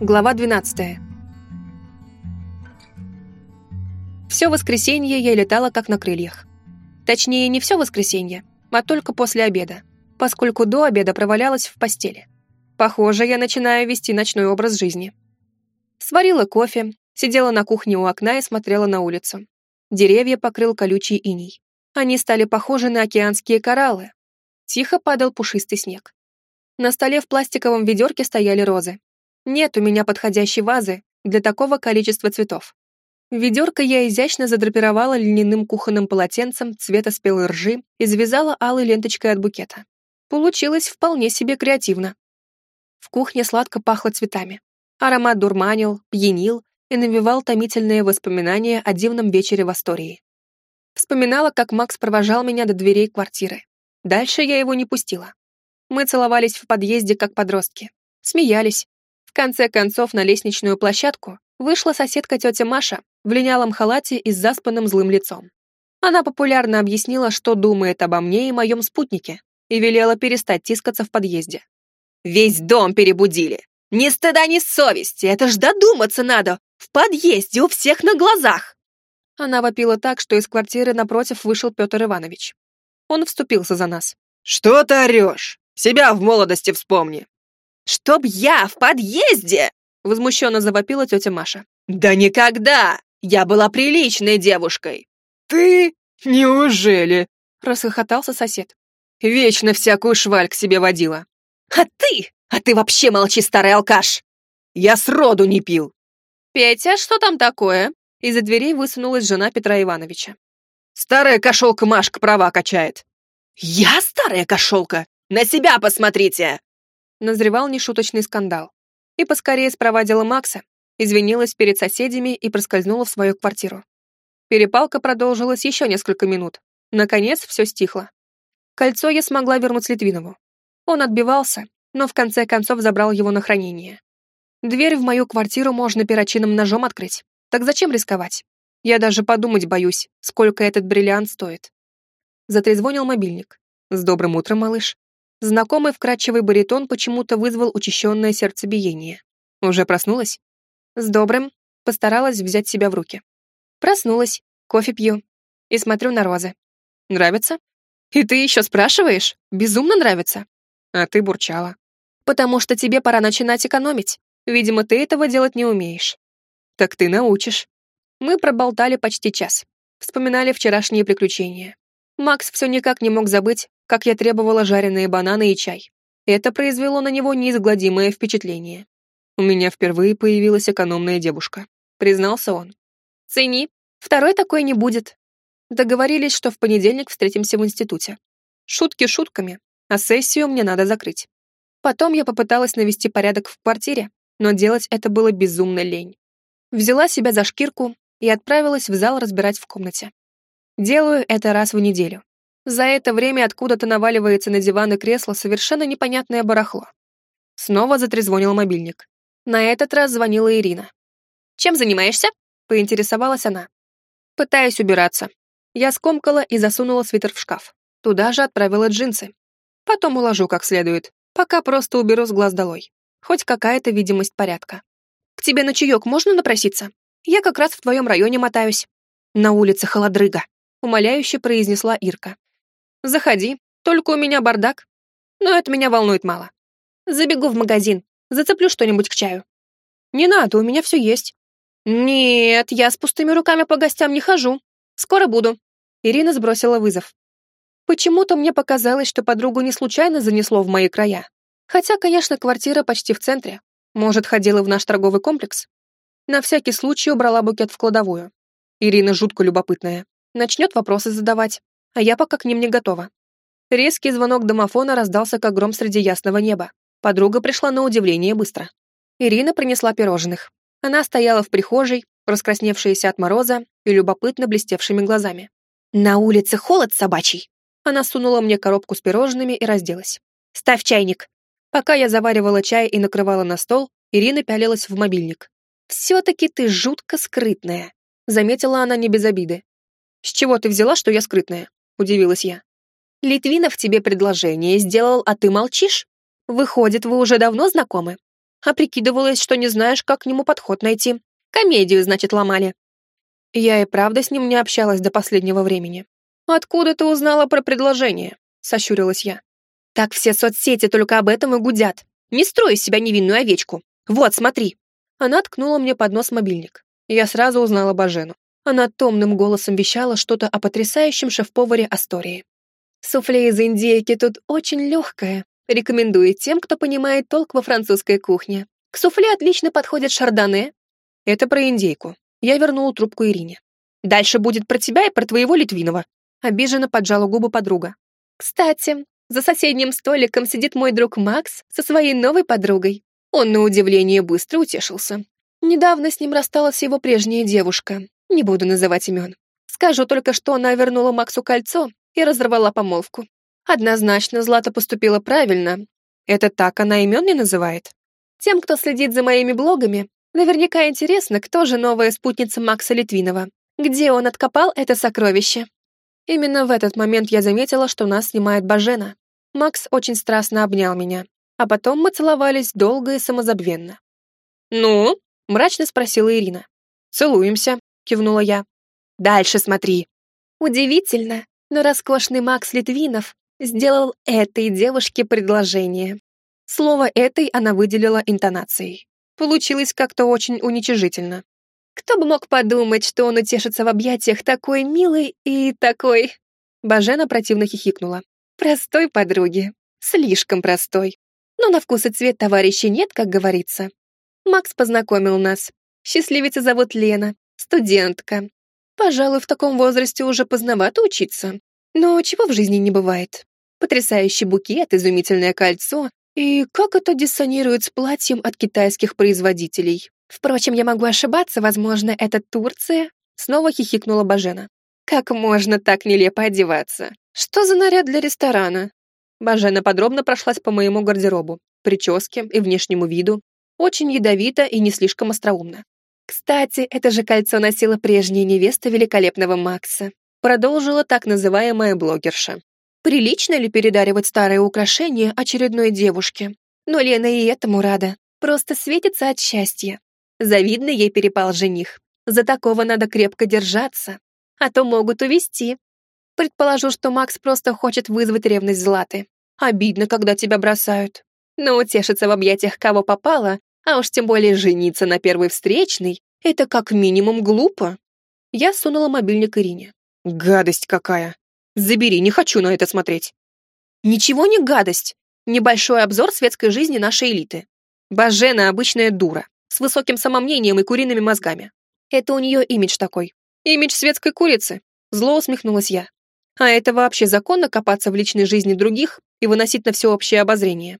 Глава 12. Все воскресенье я летала как на крыльях. Точнее, не все воскресенье, а только после обеда, поскольку до обеда провалялась в постели. Похоже, я начинаю вести ночной образ жизни. Сварила кофе, сидела на кухне у окна и смотрела на улицу. Деревья покрыл колючий иней. Они стали похожи на океанские кораллы. Тихо падал пушистый снег. На столе в пластиковом ведерке стояли розы. Нет у меня подходящей вазы для такого количества цветов. Ведерко я изящно задрапировала льняным кухонным полотенцем цвета спелой ржи и завязала алой ленточкой от букета. Получилось вполне себе креативно. В кухне сладко пахло цветами. Аромат дурманил, пьянил и навевал томительные воспоминания о дивном вечере в Астории. Вспоминала, как Макс провожал меня до дверей квартиры. Дальше я его не пустила. Мы целовались в подъезде, как подростки. Смеялись, конце концов на лестничную площадку вышла соседка тетя Маша в линялом халате и с заспанным злым лицом. Она популярно объяснила, что думает обо мне и моем спутнике, и велела перестать тискаться в подъезде. «Весь дом перебудили! Ни стыда, ни совести! Это ж додуматься надо! В подъезде у всех на глазах!» Она вопила так, что из квартиры напротив вышел Петр Иванович. Он вступился за нас. «Что ты орешь? Себя в молодости вспомни! «Чтоб я в подъезде!» — возмущенно завопила тетя Маша. «Да никогда! Я была приличной девушкой!» «Ты? Неужели?» — расхохотался сосед. «Вечно всякую шваль к себе водила». «А ты? А ты вообще молчи, старый алкаш!» «Я сроду не пил!» «Петя, что там такое?» Из-за дверей высунулась жена Петра Ивановича. «Старая кошелка Машка права качает». «Я старая кошелка? На себя посмотрите!» Назревал нешуточный скандал. И поскорее спровадила Макса, извинилась перед соседями и проскользнула в свою квартиру. Перепалка продолжилась еще несколько минут. Наконец, все стихло. Кольцо я смогла вернуть Литвинову. Он отбивался, но в конце концов забрал его на хранение. Дверь в мою квартиру можно перочинным ножом открыть. Так зачем рисковать? Я даже подумать боюсь, сколько этот бриллиант стоит. Затрезвонил мобильник. «С добрым утром, малыш». Знакомый вкрадчивый баритон почему-то вызвал учащенное сердцебиение. Уже проснулась? С добрым. Постаралась взять себя в руки. Проснулась, кофе пью и смотрю на розы. Нравится? И ты еще спрашиваешь? Безумно нравится. А ты бурчала. Потому что тебе пора начинать экономить. Видимо, ты этого делать не умеешь. Так ты научишь. Мы проболтали почти час. Вспоминали вчерашние приключения. Макс все никак не мог забыть, как я требовала жареные бананы и чай. Это произвело на него неизгладимое впечатление. У меня впервые появилась экономная девушка, признался он. Цени, второй такой не будет. Договорились, что в понедельник встретимся в институте. Шутки шутками, а сессию мне надо закрыть. Потом я попыталась навести порядок в квартире, но делать это было безумно лень. Взяла себя за шкирку и отправилась в зал разбирать в комнате. Делаю это раз в неделю. За это время откуда-то наваливается на диван и кресло совершенно непонятное барахло. Снова затрезвонил мобильник. На этот раз звонила Ирина. «Чем занимаешься?» — поинтересовалась она. «Пытаюсь убираться». Я скомкала и засунула свитер в шкаф. Туда же отправила джинсы. Потом уложу как следует, пока просто уберу с глаз долой. Хоть какая-то видимость порядка. «К тебе на чаек можно напроситься? Я как раз в твоем районе мотаюсь». «На улице холодрыга», — умоляюще произнесла Ирка. Заходи, только у меня бардак. Но это меня волнует мало. Забегу в магазин, зацеплю что-нибудь к чаю. Не надо, у меня все есть. Нет, я с пустыми руками по гостям не хожу. Скоро буду. Ирина сбросила вызов. Почему-то мне показалось, что подругу не случайно занесло в мои края. Хотя, конечно, квартира почти в центре. Может, ходила в наш торговый комплекс? На всякий случай убрала букет в кладовую. Ирина жутко любопытная. Начнет вопросы задавать а я пока к ним не готова. Резкий звонок домофона раздался, как гром среди ясного неба. Подруга пришла на удивление быстро. Ирина принесла пирожных. Она стояла в прихожей, раскрасневшаяся от мороза и любопытно блестевшими глазами. «На улице холод собачий!» Она сунула мне коробку с пирожными и разделась. «Ставь чайник!» Пока я заваривала чай и накрывала на стол, Ирина пялилась в мобильник. «Все-таки ты жутко скрытная», — заметила она не без обиды. «С чего ты взяла, что я скрытная?» — удивилась я. «Литвинов тебе предложение сделал, а ты молчишь? Выходит, вы уже давно знакомы? а прикидывалась, что не знаешь, как к нему подход найти. Комедию, значит, ломали. Я и правда с ним не общалась до последнего времени. «Откуда ты узнала про предложение?» — сощурилась я. «Так все соцсети только об этом и гудят. Не строй из себя невинную овечку. Вот, смотри». Она ткнула мне под нос мобильник. Я сразу узнала Бажену. Она томным голосом вещала что-то о потрясающем шеф-поваре Астории. Суфле из индейки тут очень легкое. Рекомендую тем, кто понимает толк во французской кухне. К суфле отлично подходит шардоне. Это про индейку. Я вернула трубку Ирине. Дальше будет про тебя и про твоего Литвинова. Обиженно поджала губы подруга. Кстати, за соседним столиком сидит мой друг Макс со своей новой подругой. Он, на удивление, быстро утешился. Недавно с ним рассталась его прежняя девушка. Не буду называть имен. Скажу только, что она вернула Максу кольцо и разорвала помолвку. Однозначно, Злата поступила правильно. Это так она имен не называет. Тем, кто следит за моими блогами, наверняка интересно, кто же новая спутница Макса Литвинова. Где он откопал это сокровище? Именно в этот момент я заметила, что нас снимает Бажена. Макс очень страстно обнял меня, а потом мы целовались долго и самозабвенно. «Ну?» — мрачно спросила Ирина. «Целуемся», — кивнула я. «Дальше смотри». Удивительно, но роскошный Макс Литвинов сделал этой девушке предложение. Слово «этой» она выделила интонацией. Получилось как-то очень уничижительно. Кто бы мог подумать, что он утешится в объятиях такой милой и такой... Бажена противно хихикнула. Простой подруги. Слишком простой. Но на вкус и цвет товарищей нет, как говорится. Макс познакомил нас. Счастливица зовут Лена, студентка. Пожалуй, в таком возрасте уже поздновато учиться. Но чего в жизни не бывает. Потрясающий букет, изумительное кольцо. И как это диссонирует с платьем от китайских производителей. Впрочем, я могу ошибаться, возможно, это Турция. Снова хихикнула Бажена. Как можно так нелепо одеваться? Что за наряд для ресторана? Бажена подробно прошлась по моему гардеробу, прическе и внешнему виду. Очень ядовито и не слишком остроумно. Кстати, это же кольцо носила прежняя невеста великолепного Макса. Продолжила так называемая блогерша. Прилично ли передаривать старое украшение очередной девушке? Но Лена и этому рада. Просто светится от счастья. Завидно ей перепал жених. За такого надо крепко держаться, а то могут увести. Предположу, что Макс просто хочет вызвать ревность Златы. Обидно, когда тебя бросают. Но утешиться в объятиях кого попало, а уж тем более жениться на первой встречной, это как минимум глупо. Я сунула мобильник Ирине. Гадость какая. Забери, не хочу на это смотреть. Ничего не гадость. Небольшой обзор светской жизни нашей элиты. Бажена обычная дура, с высоким самомнением и куриными мозгами. Это у нее имидж такой. Имидж светской курицы. Зло усмехнулась я. А это вообще законно копаться в личной жизни других и выносить на всеобщее обозрение?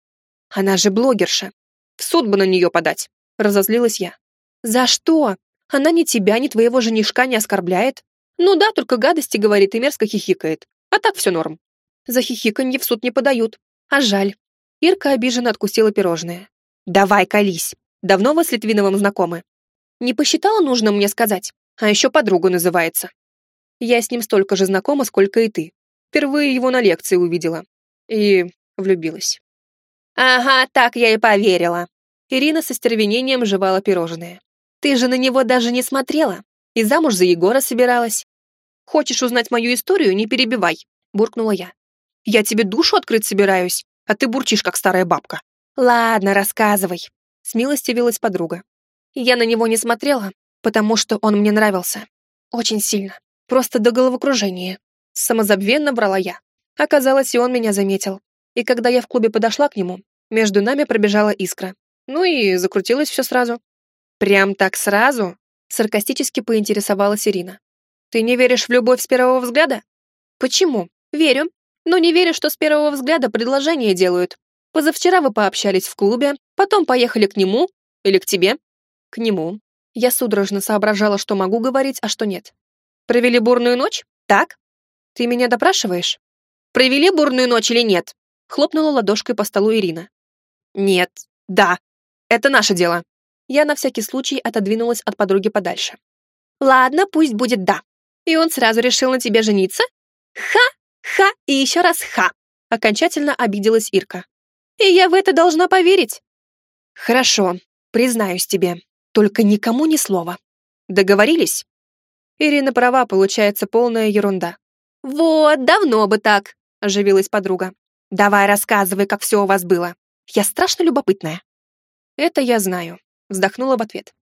Она же блогерша. В суд бы на нее подать. Разозлилась я. За что? Она ни тебя, ни твоего женишка не оскорбляет. Ну да, только гадости говорит и мерзко хихикает. А так все норм. За хихиканье в суд не подают. А жаль. Ирка обиженно откусила пирожное. Давай, колись. Давно вы с Литвиновым знакомы? Не посчитала нужным мне сказать? А еще подругу называется. Я с ним столько же знакома, сколько и ты. Впервые его на лекции увидела. И влюбилась. Ага, так я и поверила. Ирина со стервенением жевала пирожное. Ты же на него даже не смотрела. И замуж за Егора собиралась. Хочешь узнать мою историю, не перебивай, буркнула я. Я тебе душу открыть собираюсь, а ты бурчишь, как старая бабка. Ладно, рассказывай. Смилостивилась подруга. Я на него не смотрела, потому что он мне нравился. Очень сильно. Просто до головокружения. Самозабвенно брала я. Оказалось, и он меня заметил. И когда я в клубе подошла к нему, между нами пробежала искра. Ну и закрутилось все сразу. «Прям так сразу?» Саркастически поинтересовалась Ирина. «Ты не веришь в любовь с первого взгляда?» «Почему? Верю. Но не верю, что с первого взгляда предложение делают. Позавчера вы пообщались в клубе, потом поехали к нему или к тебе?» «К нему». Я судорожно соображала, что могу говорить, а что нет. Провели бурную ночь? Так? Ты меня допрашиваешь? Провели бурную ночь или нет? Хлопнула ладошкой по столу Ирина. Нет. Да. Это наше дело. Я на всякий случай отодвинулась от подруги подальше. Ладно, пусть будет да. И он сразу решил на тебе жениться? Ха! Ха! И еще раз ха! Окончательно обиделась Ирка. И я в это должна поверить. Хорошо, признаюсь тебе, только никому ни слова. Договорились? Ирина права, получается полная ерунда. Вот, давно бы так, оживилась подруга. Давай рассказывай, как все у вас было. Я страшно любопытная. Это я знаю, вздохнула в ответ.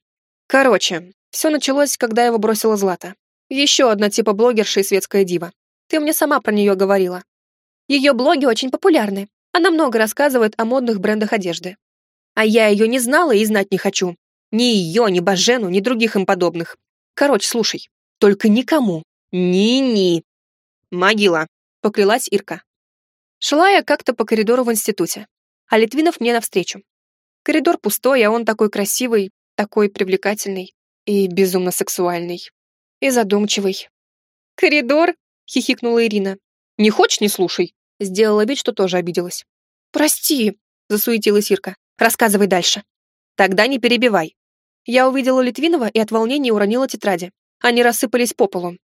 Короче, все началось, когда его бросила Злата. Еще одна типа блогерша и светская дива. Ты мне сама про нее говорила. Ее блоги очень популярны. Она много рассказывает о модных брендах одежды. А я ее не знала и знать не хочу. Ни ее, ни Бажену, ни других им подобных. Короче, слушай. Только никому. Ни-ни. Могила. Поклялась Ирка. Шла я как-то по коридору в институте. А Литвинов мне навстречу. Коридор пустой, а он такой красивый, такой привлекательный и безумно сексуальный. И задумчивый. «Коридор?» — хихикнула Ирина. «Не хочешь, не слушай». Сделала вид, что тоже обиделась. «Прости», — засуетилась Ирка. «Рассказывай дальше». «Тогда не перебивай». Я увидела Литвинова и от волнения уронила тетради. Они рассыпались по полу.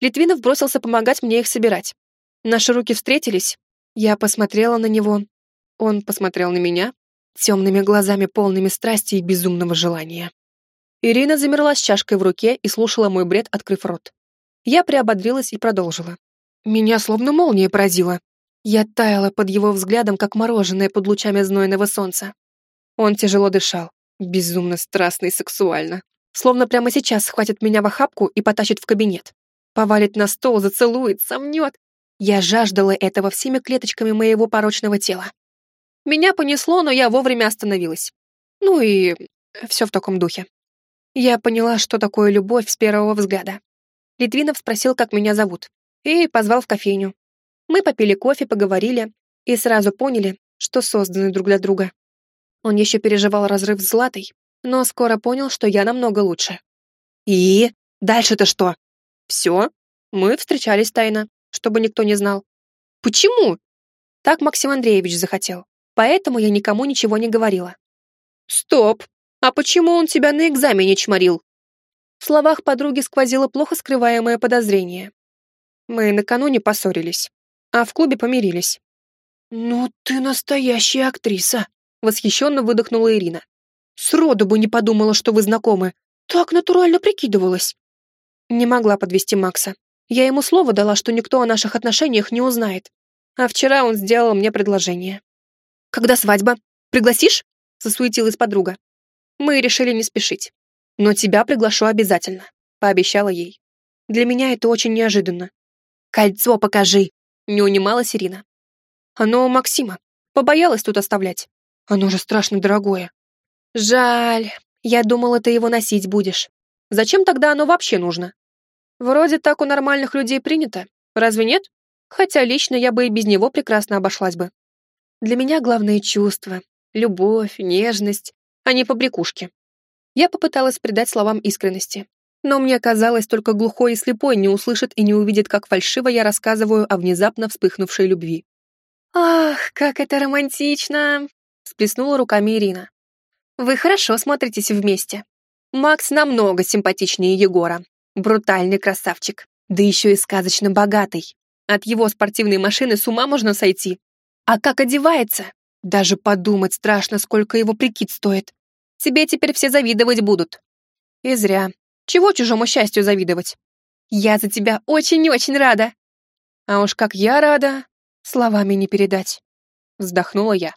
Литвинов бросился помогать мне их собирать. Наши руки встретились. Я посмотрела на него. Он посмотрел на меня темными глазами, полными страсти и безумного желания. Ирина замерла с чашкой в руке и слушала мой бред, открыв рот. Я приободрилась и продолжила. Меня словно молния поразила. Я таяла под его взглядом, как мороженое под лучами знойного солнца. Он тяжело дышал, безумно страстно и сексуально. Словно прямо сейчас схватит меня в охапку и потащит в кабинет. Повалит на стол, зацелует, сомнет. Я жаждала этого всеми клеточками моего порочного тела. Меня понесло, но я вовремя остановилась. Ну и все в таком духе. Я поняла, что такое любовь с первого взгляда. Литвинов спросил, как меня зовут, и позвал в кофейню. Мы попили кофе, поговорили и сразу поняли, что созданы друг для друга. Он еще переживал разрыв с Златой, но скоро понял, что я намного лучше. И дальше-то что? Все, мы встречались тайно, чтобы никто не знал. Почему? Так Максим Андреевич захотел, поэтому я никому ничего не говорила. Стоп, а почему он тебя на экзамене чморил? В словах подруги сквозило плохо скрываемое подозрение. Мы накануне поссорились, а в клубе помирились. «Ну ты настоящая актриса!» — восхищенно выдохнула Ирина. «Сроду бы не подумала, что вы знакомы. Так натурально прикидывалась». Не могла подвести Макса. Я ему слово дала, что никто о наших отношениях не узнает. А вчера он сделал мне предложение. «Когда свадьба? Пригласишь?» — засуетилась подруга. Мы решили не спешить. Но тебя приглашу обязательно, пообещала ей. Для меня это очень неожиданно. Кольцо покажи, не унималась Ирина. Оно у Максима. Побоялась тут оставлять. Оно же страшно дорогое. Жаль. Я думала, ты его носить будешь. Зачем тогда оно вообще нужно? Вроде так у нормальных людей принято. Разве нет? Хотя лично я бы и без него прекрасно обошлась бы. Для меня главное чувства. Любовь, нежность, а не побрякушки. Я попыталась придать словам искренности. Но мне казалось, только глухой и слепой не услышит и не увидит, как фальшиво я рассказываю о внезапно вспыхнувшей любви. «Ах, как это романтично!» — сплеснула руками Ирина. «Вы хорошо смотритесь вместе. Макс намного симпатичнее Егора. Брутальный красавчик. Да еще и сказочно богатый. От его спортивной машины с ума можно сойти. А как одевается? Даже подумать страшно, сколько его прикид стоит. Тебе теперь все завидовать будут. И зря. Чего чужому счастью завидовать? Я за тебя очень-очень рада. А уж как я рада, словами не передать. Вздохнула я.